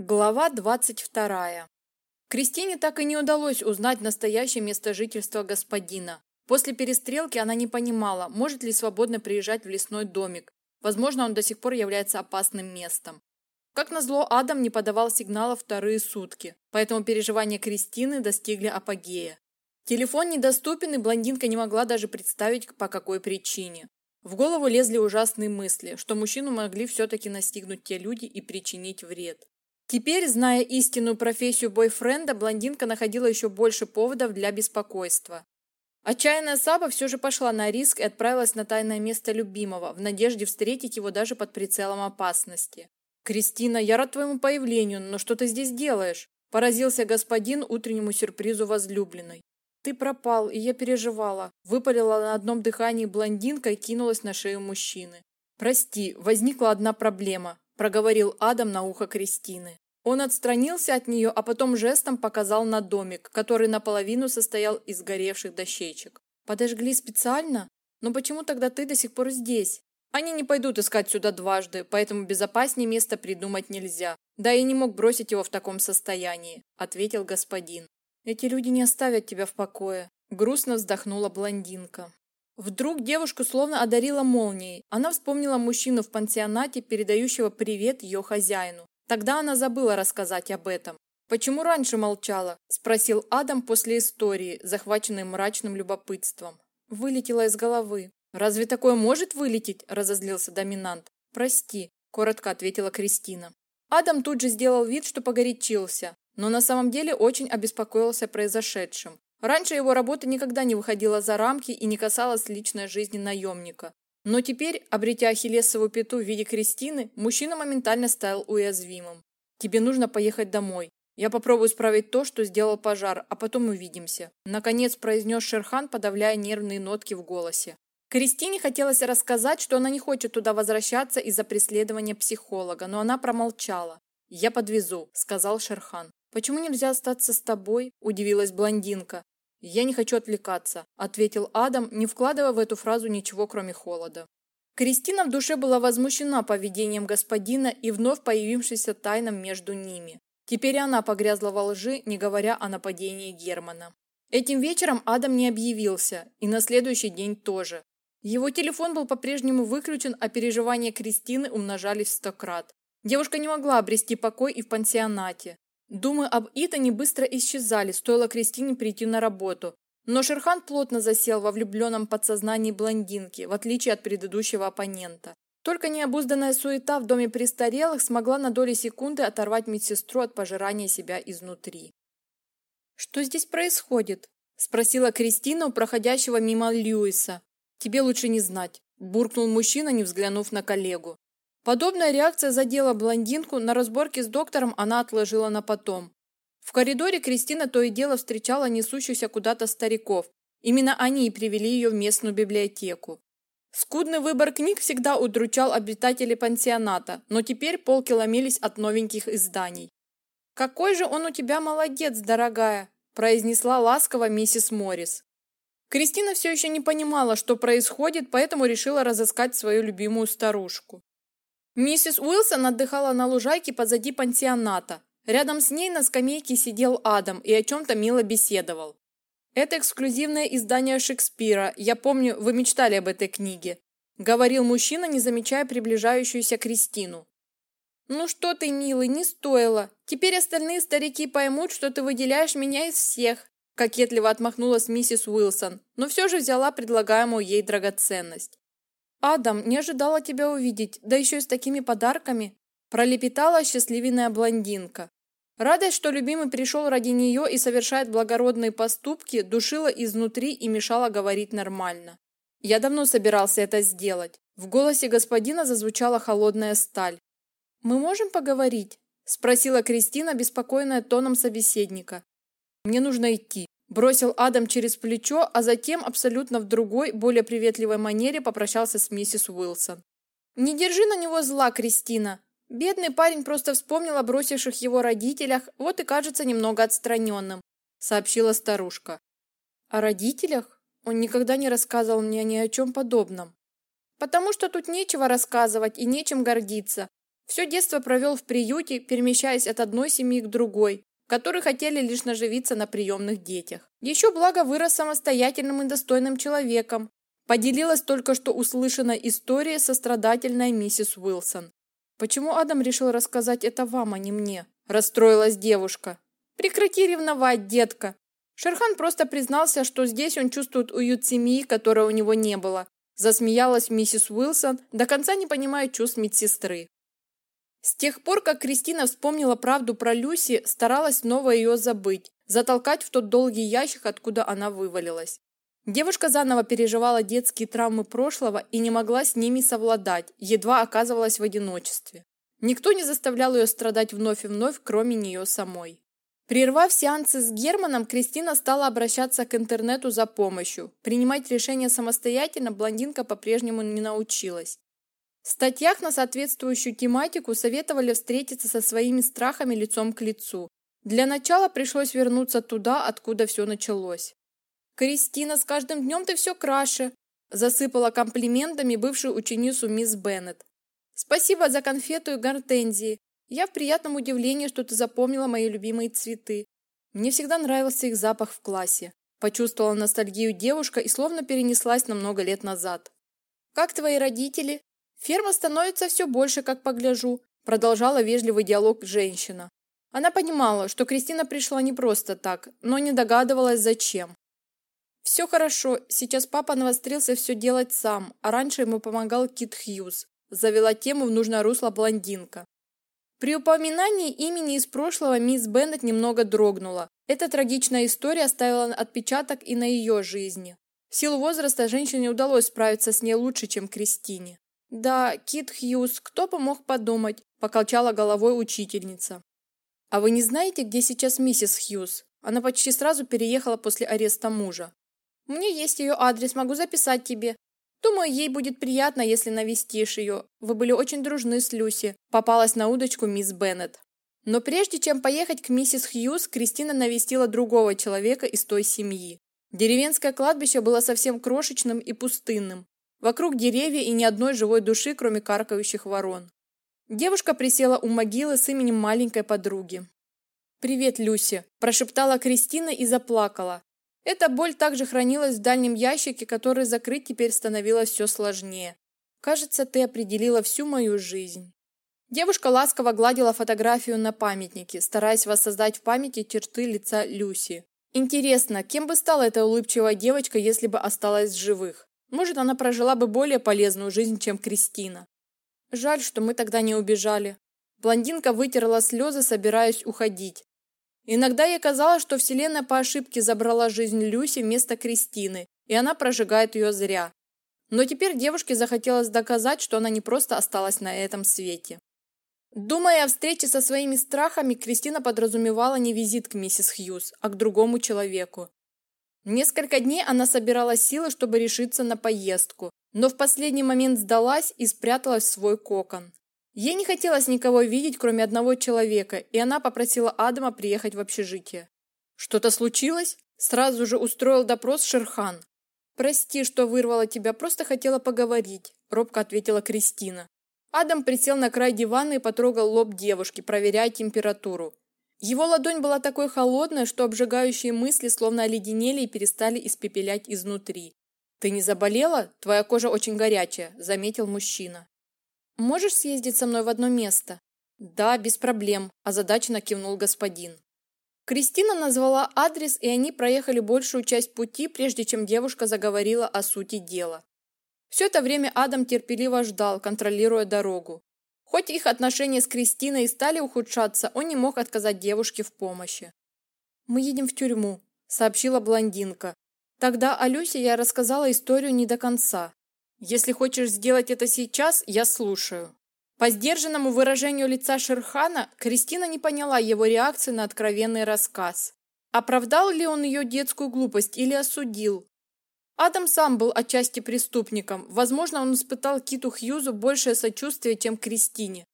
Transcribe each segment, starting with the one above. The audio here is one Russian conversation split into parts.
Глава двадцать вторая. Кристине так и не удалось узнать настоящее место жительства господина. После перестрелки она не понимала, может ли свободно приезжать в лесной домик. Возможно, он до сих пор является опасным местом. Как назло, Адам не подавал сигнала вторые сутки, поэтому переживания Кристины достигли апогея. Телефон недоступен, и блондинка не могла даже представить, по какой причине. В голову лезли ужасные мысли, что мужчину могли все-таки настигнуть те люди и причинить вред. Теперь, зная истинную профессию бойфренда, блондинка находила еще больше поводов для беспокойства. Отчаянная Саба все же пошла на риск и отправилась на тайное место любимого, в надежде встретить его даже под прицелом опасности. «Кристина, я рад твоему появлению, но что ты здесь делаешь?» – поразился господин утреннему сюрпризу возлюбленной. «Ты пропал, и я переживала», – выпалила на одном дыхании блондинка и кинулась на шею мужчины. «Прости, возникла одна проблема проговорил Адам на ухо Кристины. Он отстранился от нее, а потом жестом показал на домик, который наполовину состоял из горевших дощечек. Подожгли специально? Но почему тогда ты до сих пор здесь? Они не пойдут искать сюда дважды, поэтому безопаснее место придумать нельзя. Да и не мог бросить его в таком состоянии, ответил господин. Эти люди не оставят тебя в покое, грустно вздохнула блондинка. Вдруг девушку словно одарила молнией. Она вспомнила мужчину в пансионате, передающего привет ее хозяину. Тогда она забыла рассказать об этом. «Почему раньше молчала?» – спросил Адам после истории, захваченной мрачным любопытством. Вылетела из головы. «Разве такое может вылететь?» – разозлился доминант. «Прости», – коротко ответила Кристина. Адам тут же сделал вид, что погорячился, но на самом деле очень обеспокоился произошедшим. Раньше его работа никогда не выходила за рамки и не касалась личной жизни наемника. Но теперь, обретя Ахиллесову пяту в виде Кристины, мужчина моментально стал уязвимым. «Тебе нужно поехать домой. Я попробую исправить то, что сделал пожар, а потом увидимся», наконец произнес Шерхан, подавляя нервные нотки в голосе. Кристине хотелось рассказать, что она не хочет туда возвращаться из-за преследования психолога, но она промолчала. «Я подвезу», — сказал Шерхан. «Почему нельзя остаться с тобой?» – удивилась блондинка. «Я не хочу отвлекаться», – ответил Адам, не вкладывая в эту фразу ничего, кроме холода. Кристина в душе была возмущена поведением господина и вновь появившейся тайном между ними. Теперь она погрязла во лжи, не говоря о нападении Германа. Этим вечером Адам не объявился, и на следующий день тоже. Его телефон был по-прежнему выключен, а переживания Кристины умножались в сто крат. Девушка не могла обрести покой и в пансионате. Думы об Итане быстро исчезали, стоило Кристине прийти на работу. Но Шерхан плотно засел во влюбленном подсознании блондинки, в отличие от предыдущего оппонента. Только необузданная суета в доме престарелых смогла на доли секунды оторвать медсестру от пожирания себя изнутри. «Что здесь происходит?» – спросила Кристина у проходящего мимо Льюиса. «Тебе лучше не знать», – буркнул мужчина, не взглянув на коллегу. Подобная реакция задела блондинку, на разборке с доктором она отложила на потом. В коридоре Кристина то и дело встречала несущихся куда-то стариков. Именно они и привели ее в местную библиотеку. Скудный выбор книг всегда удручал обитателей пансионата, но теперь полки ломились от новеньких изданий. «Какой же он у тебя молодец, дорогая!» – произнесла ласково миссис Моррис. Кристина все еще не понимала, что происходит, поэтому решила разыскать свою любимую старушку. Миссис Уилсон отдыхала на лужайке позади пансионата. Рядом с ней на скамейке сидел Адам и о чем-то мило беседовал. «Это эксклюзивное издание Шекспира. Я помню, вы мечтали об этой книге», — говорил мужчина, не замечая приближающуюся Кристину. «Ну что ты, милый, не стоило. Теперь остальные старики поймут, что ты выделяешь меня из всех», — кокетливо отмахнулась миссис Уилсон, но все же взяла предлагаемую ей драгоценность. «Адам, не ожидала тебя увидеть, да еще и с такими подарками!» пролепетала счастливенная блондинка. Радость, что любимый пришел ради нее и совершает благородные поступки, душила изнутри и мешала говорить нормально. Я давно собирался это сделать. В голосе господина зазвучала холодная сталь. «Мы можем поговорить?» – спросила Кристина, беспокойная тоном собеседника. «Мне нужно идти», Бросил Адам через плечо, а затем абсолютно в другой, более приветливой манере попрощался с миссис Уилсон. «Не держи на него зла, Кристина. Бедный парень просто вспомнил о бросивших его родителях, вот и кажется немного отстраненным», сообщила старушка. «О родителях? Он никогда не рассказывал мне ни о чем подобном. Потому что тут нечего рассказывать и нечем гордиться. Все детство провел в приюте, перемещаясь от одной семьи к другой, которые хотели лишь наживиться на приемных детях. Еще благо вырос самостоятельным и достойным человеком. Поделилась только что услышанной историей сострадательная миссис Уилсон. «Почему Адам решил рассказать это вам, а не мне?» – расстроилась девушка. «Прекрати ревновать, детка!» Шерхан просто признался, что здесь он чувствует уют семьи, которой у него не было. Засмеялась миссис Уилсон, до конца не понимая чувств медсестры. С тех пор, как Кристина вспомнила правду про Люси, старалась снова ее забыть, затолкать в тот долгий ящик, откуда она вывалилась. Девушка заново переживала детские травмы прошлого и не могла с ними совладать, едва оказывалась в одиночестве. Никто не заставлял ее страдать вновь и вновь, кроме нее самой. Прервав сеансы с Германом, Кристина стала обращаться к интернету за помощью. Принимать решения самостоятельно блондинка по-прежнему не научилась. В статьях на соответствующую тематику советовали встретиться со своими страхами лицом к лицу. Для начала пришлось вернуться туда, откуда все началось. «Кристина, с каждым днем ты все краше», – засыпала комплиментами бывшую ученицу мисс Беннет. «Спасибо за конфету и гортензии. Я в приятном удивлении, что ты запомнила мои любимые цветы. Мне всегда нравился их запах в классе». Почувствовала ностальгию девушка и словно перенеслась на много лет назад. «Как твои родители?» Ферма становится все больше, как погляжу, продолжала вежливый диалог женщина. Она понимала, что Кристина пришла не просто так, но не догадывалась зачем. Все хорошо, сейчас папа навострился все делать сам, а раньше ему помогал Кит Хьюз. Завела тему в нужное русло блондинка. При упоминании имени из прошлого мисс Беннет немного дрогнула. Эта трагичная история оставила отпечаток и на ее жизни. В силу возраста женщине удалось справиться с ней лучше, чем Кристине. «Да, Кит Хьюз, кто бы мог подумать?» – покачала головой учительница. «А вы не знаете, где сейчас миссис Хьюз? Она почти сразу переехала после ареста мужа. Меня есть ее адрес, могу записать тебе. Думаю, ей будет приятно, если навестишь ее. Вы были очень дружны с Люси», – попалась на удочку мисс Беннет. Но прежде чем поехать к миссис Хьюз, Кристина навестила другого человека из той семьи. Деревенское кладбище было совсем крошечным и пустынным. Вокруг деревья и ни одной живой души, кроме каркающих ворон. Девушка присела у могилы с именем маленькой подруги. «Привет, Люси!» – прошептала Кристина и заплакала. Эта боль также хранилась в дальнем ящике, который закрыть теперь становилось все сложнее. «Кажется, ты определила всю мою жизнь». Девушка ласково гладила фотографию на памятнике, стараясь воссоздать в памяти черты лица Люси. Интересно, кем бы стала эта улыбчивая девочка, если бы осталась живых? Может, она прожила бы более полезную жизнь, чем Кристина. Жаль, что мы тогда не убежали. Блондинка вытерла слезы, собираясь уходить. Иногда ей казалось, что Вселенная по ошибке забрала жизнь Люси вместо Кристины, и она прожигает ее зря. Но теперь девушке захотелось доказать, что она не просто осталась на этом свете. Думая о встрече со своими страхами, Кристина подразумевала не визит к миссис Хьюз, а к другому человеку. Несколько дней она собирала силы, чтобы решиться на поездку, но в последний момент сдалась и спряталась в свой кокон. Ей не хотелось никого видеть, кроме одного человека, и она попросила Адама приехать в общежитие. Что-то случилось? Сразу же устроил допрос Шерхан. Прости, что вырвала тебя, просто хотела поговорить, робко ответила Кристина. Адам присел на край дивана и потрогал лоб девушки, проверяя температуру. Его ладонь была такой холодной, что обжигающие мысли словно оледенели и перестали испепелять изнутри. «Ты не заболела? Твоя кожа очень горячая», – заметил мужчина. «Можешь съездить со мной в одно место?» «Да, без проблем», – озадаченно кивнул господин. Кристина назвала адрес, и они проехали большую часть пути, прежде чем девушка заговорила о сути дела. Все это время Адам терпеливо ждал, контролируя дорогу. Хоть их отношения с Кристиной и стали ухудшаться, он не мог отказать девушке в помощи. «Мы едем в тюрьму», – сообщила блондинка. Тогда Алюсе я рассказала историю не до конца. «Если хочешь сделать это сейчас, я слушаю». По сдержанному выражению лица Шерхана, Кристина не поняла его реакции на откровенный рассказ. Оправдал ли он ее детскую глупость или осудил? Адам сам был отчасти преступником. Возможно, он испытал Киту Хьюзу большее сочувствие, чем Кристине.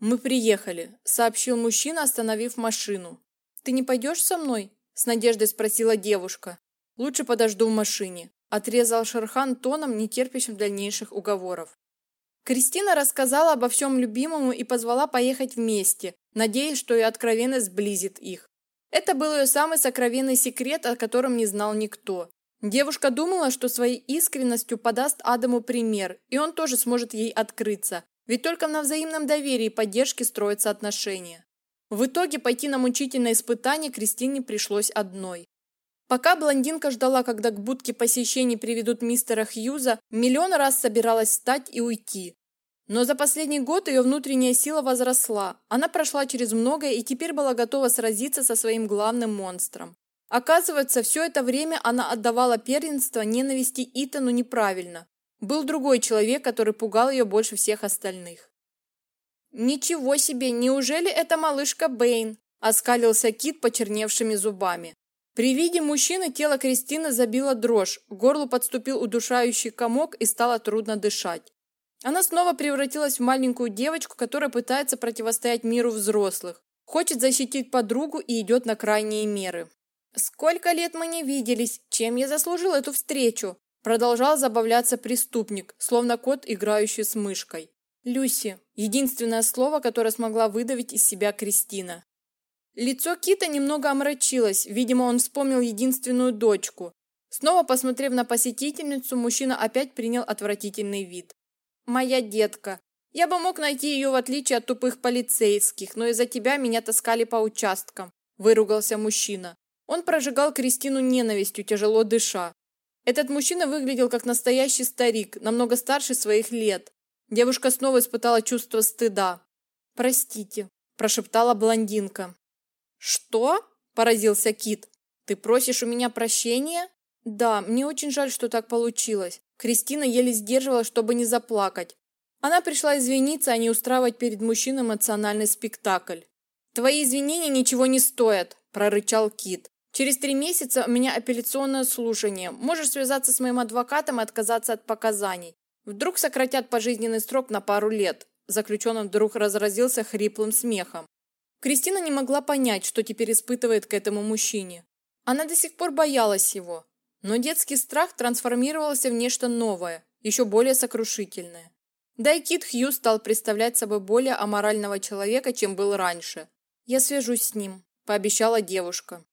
«Мы приехали», – сообщил мужчина, остановив машину. «Ты не пойдешь со мной?» – с надеждой спросила девушка. «Лучше подожду в машине», – отрезал Шерхан тоном, не терпящим дальнейших уговоров. Кристина рассказала обо всем любимому и позвала поехать вместе, надеясь, что ее откровенность сблизит их. Это был ее самый сокровенный секрет, о котором не знал никто. Девушка думала, что своей искренностью подаст Адаму пример, и он тоже сможет ей открыться, ведь только на взаимном доверии и поддержке строятся отношения. В итоге пойти на мучительное испытание Кристине пришлось одной. Пока блондинка ждала, когда к будке посещений приведут мистера Хьюза, миллион раз собиралась встать и уйти. Но за последний год ее внутренняя сила возросла. Она прошла через многое и теперь была готова сразиться со своим главным монстром. Оказывается, все это время она отдавала первенство ненависти Итану неправильно. Был другой человек, который пугал ее больше всех остальных. «Ничего себе! Неужели это малышка Бэйн?» – оскалился Кит почерневшими зубами. При виде мужчины тело Кристины забило дрожь, к горлу подступил удушающий комок и стало трудно дышать. Она снова превратилась в маленькую девочку, которая пытается противостоять миру взрослых, хочет защитить подругу и идет на крайние меры. «Сколько лет мы не виделись, чем я заслужил эту встречу?» Продолжал забавляться преступник, словно кот, играющий с мышкой. «Люси» – единственное слово, которое смогла выдавить из себя Кристина. Лицо Кита немного омрачилось, видимо, он вспомнил единственную дочку. Снова посмотрев на посетительницу, мужчина опять принял отвратительный вид. «Моя детка. Я бы мог найти ее в отличие от тупых полицейских, но из-за тебя меня таскали по участкам», – выругался мужчина. Он прожигал Кристину ненавистью, тяжело дыша. Этот мужчина выглядел как настоящий старик, намного старше своих лет. Девушка снова испытала чувство стыда. «Простите», – прошептала блондинка. «Что?» – поразился Кит. «Ты просишь у меня прощения?» «Да, мне очень жаль, что так получилось». Кристина еле сдерживала, чтобы не заплакать. Она пришла извиниться, а не устраивать перед мужчиной эмоциональный спектакль. «Твои извинения ничего не стоят», – прорычал Кит. «Через три месяца у меня апелляционное слушание. Можешь связаться с моим адвокатом и отказаться от показаний. Вдруг сократят пожизненный срок на пару лет». Заключенный вдруг разразился хриплым смехом. Кристина не могла понять, что теперь испытывает к этому мужчине. Она до сих пор боялась его, но детский страх трансформировался в нечто новое, еще более сокрушительное. Да и Кит Хью стал представлять собой более аморального человека, чем был раньше. «Я свяжусь с ним», – пообещала девушка.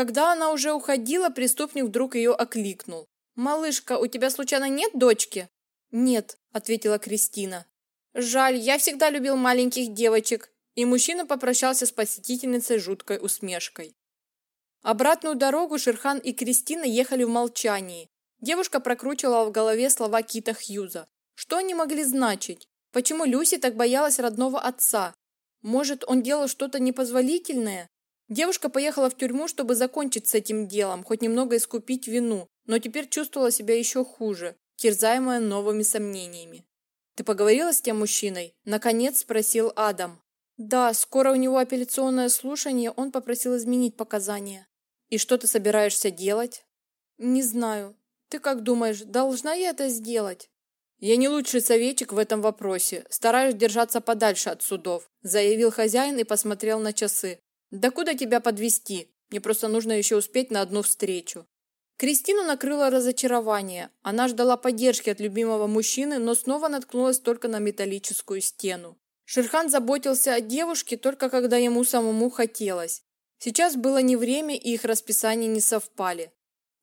Когда она уже уходила, преступник вдруг ее окликнул. «Малышка, у тебя случайно нет дочки?» «Нет», – ответила Кристина. «Жаль, я всегда любил маленьких девочек. И мужчина попрощался с посетительницей жуткой усмешкой. Обратную дорогу Шерхан и Кристина ехали в молчании. Девушка прокручивала в голове слова Кита Хьюза. Что они могли значить? Почему Люси так боялась родного отца? Может, он делал что-то непозволительное? Девушка поехала в тюрьму, чтобы закончить с этим делом, хоть немного искупить вину, но теперь чувствовала себя еще хуже, терзаемая новыми сомнениями. «Ты поговорила с тем мужчиной?» – наконец спросил Адам. Да, скоро у него апелляционное слушание, он попросил изменить показания. И что ты собираешься делать? Не знаю. Ты как думаешь, должна я это сделать? Я не лучший советчик в этом вопросе. Стараюсь держаться подальше от судов, заявил хозяин и посмотрел на часы. Да куда тебя подвести? Мне просто нужно еще успеть на одну встречу. Кристину накрыло разочарование. Она ждала поддержки от любимого мужчины, но снова наткнулась только на металлическую стену. Шерхан заботился о девушке только когда ему самому хотелось. Сейчас было не время, и их расписания не совпали.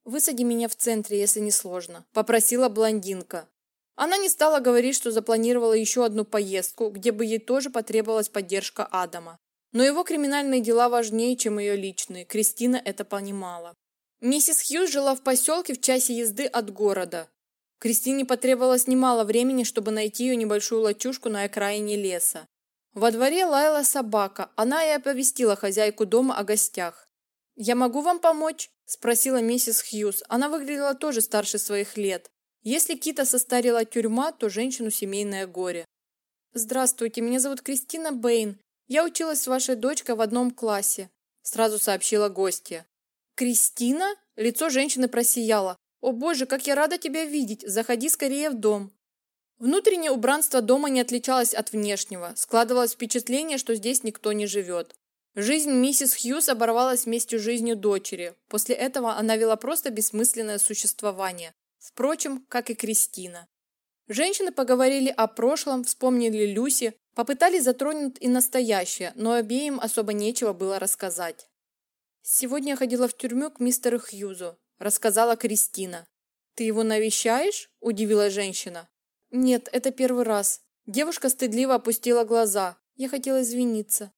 «Высади меня в центре, если не сложно», – попросила блондинка. Она не стала говорить, что запланировала еще одну поездку, где бы ей тоже потребовалась поддержка Адама. Но его криминальные дела важнее, чем ее личные, Кристина это понимала. Миссис Хьюз жила в поселке в часе езды от города. Кристине потребовалось немало времени, чтобы найти ее небольшую лачушку на окраине леса. Во дворе лаяла собака, она и оповестила хозяйку дома о гостях. «Я могу вам помочь?» – спросила миссис Хьюз. Она выглядела тоже старше своих лет. Если Кита состарила тюрьма, то женщину семейное горе. «Здравствуйте, меня зовут Кристина Бэйн. Я училась с вашей дочкой в одном классе», – сразу сообщила гостья. «Кристина?» – лицо женщины просияло. «О боже, как я рада тебя видеть! Заходи скорее в дом!» Внутреннее убранство дома не отличалось от внешнего. Складывалось впечатление, что здесь никто не живет. Жизнь миссис Хьюз оборвалась вместе с жизнью дочери. После этого она вела просто бессмысленное существование. Впрочем, как и Кристина. Женщины поговорили о прошлом, вспомнили Люси, попытались затронуть и настоящее, но обеим особо нечего было рассказать. «Сегодня я ходила в тюрьму к мистеру Хьюзу», – рассказала Кристина. «Ты его навещаешь?» – удивилась женщина. «Нет, это первый раз». Девушка стыдливо опустила глаза. Я хотела извиниться.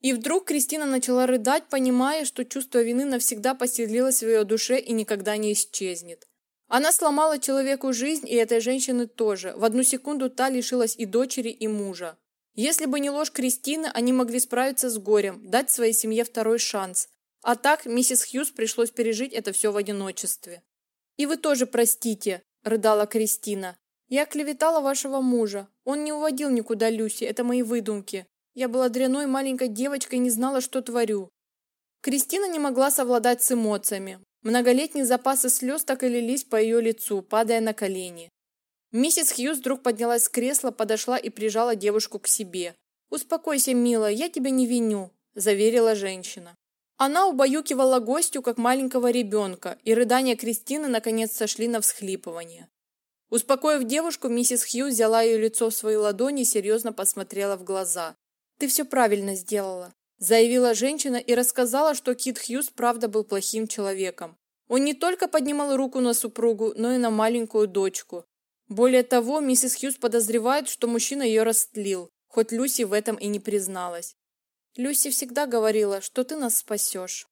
И вдруг Кристина начала рыдать, понимая, что чувство вины навсегда поселилось в ее душе и никогда не исчезнет. Она сломала человеку жизнь, и этой женщины тоже. В одну секунду та лишилась и дочери, и мужа. Если бы не ложь Кристины, они могли справиться с горем, дать своей семье второй шанс. А так миссис Хьюз пришлось пережить это все в одиночестве. «И вы тоже простите», – рыдала Кристина. «Я клеветала вашего мужа. Он не уводил никуда Люси, это мои выдумки. Я была дряной маленькой девочкой и не знала, что творю». Кристина не могла совладать с эмоциями. Многолетние запасы слез так и лились по ее лицу, падая на колени. Миссис Хьюз вдруг поднялась с кресла, подошла и прижала девушку к себе. «Успокойся, милая, я тебя не виню», – заверила женщина. Она убаюкивала гостю, как маленького ребенка, и рыдания Кристины наконец сошли на всхлипывание. Успокоив девушку, миссис Хьюз взяла ее лицо в свои ладони и серьезно посмотрела в глаза. «Ты все правильно сделала заявила женщина и рассказала, что Кит Хьюз правда был плохим человеком. Он не только поднимал руку на супругу, но и на маленькую дочку. Более того, миссис Хьюз подозревает, что мужчина ее растлил, хоть Люси в этом и не призналась. Люси всегда говорила, что ты нас спасешь.